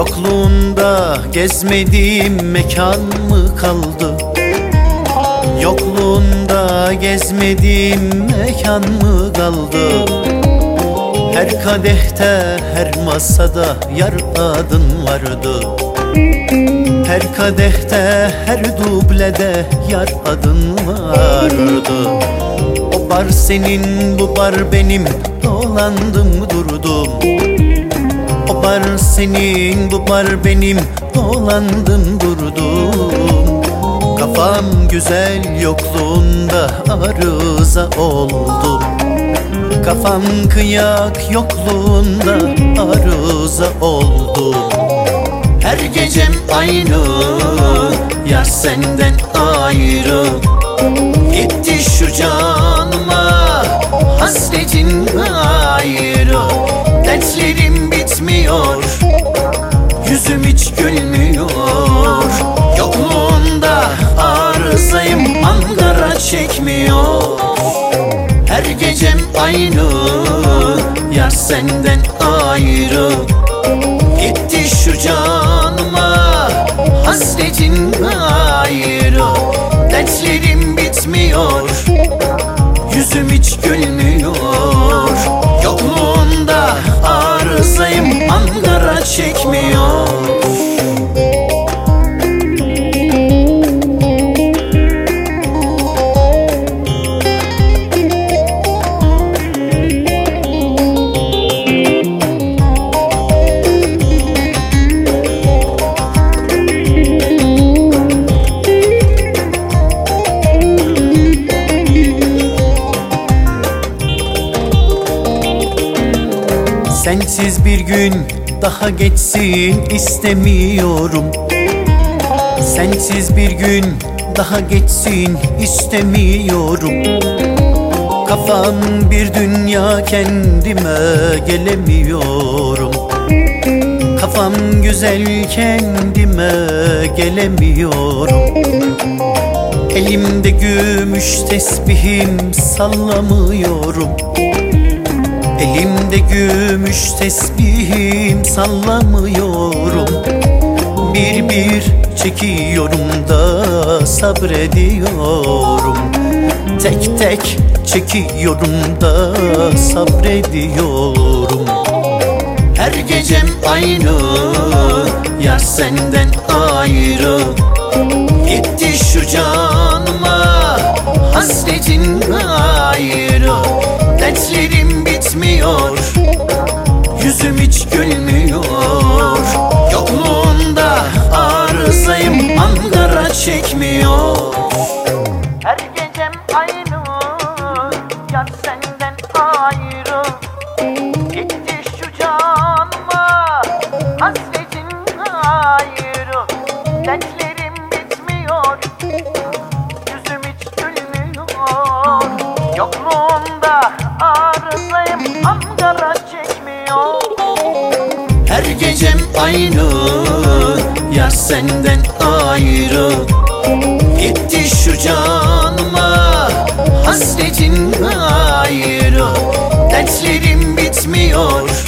Yokluğunda gezmediğim mekan mı kaldı? Yokluğunda gezmediğim mekan mı kaldı? Her kadehte, her masada yar adın vardı Her kadehte, her dublede yar adın vardı O bar senin, bu bar benim, dolandım durdum O bar senin, bar benim, dolandım durdum. Kafam güzel yokluğunda arıza oldum Kafam kıyak yokluğunda arıza oldum Her gecem aynı Yar senden ayrı. Gitti şu canıma Hasretin ayrı Yüzüm hiç gülmüyor. Yokluğunda arızayım Ankara çekmiyor. Her gecem aynı Yar senden ayrı. Gitti şu canıma Hasretin ayrı. Dertlerim bitmiyor Yüzüm hiç gülmüyor. Yokluğunda arızayım Ankara çekmiyor Sensiz bir gün daha geçsin istemiyorum. Sensiz bir gün daha geçsin istemiyorum. Kafam bir dünya kendime gelemiyorum. Kafam güzel kendime gelemiyorum. Elimde gümüş tesbihim sallamıyorum Elimde gümüş tesbihim sallamıyorum. Bir bir çekiyorum da sabrediyorum. Tek tek çekiyorum da sabrediyorum. Her gecem aynı Yar senden ayrı. Gitti şu canıma Hasretin ayrı bitmiyor Yüzüm hiç gülmüyor. Yokluğunda arızayım Ankara çekmiyor gecem aynı Yar senden ayrı. Gitti şu canıma Hasretin ayrı. Dertlerim bitmiyor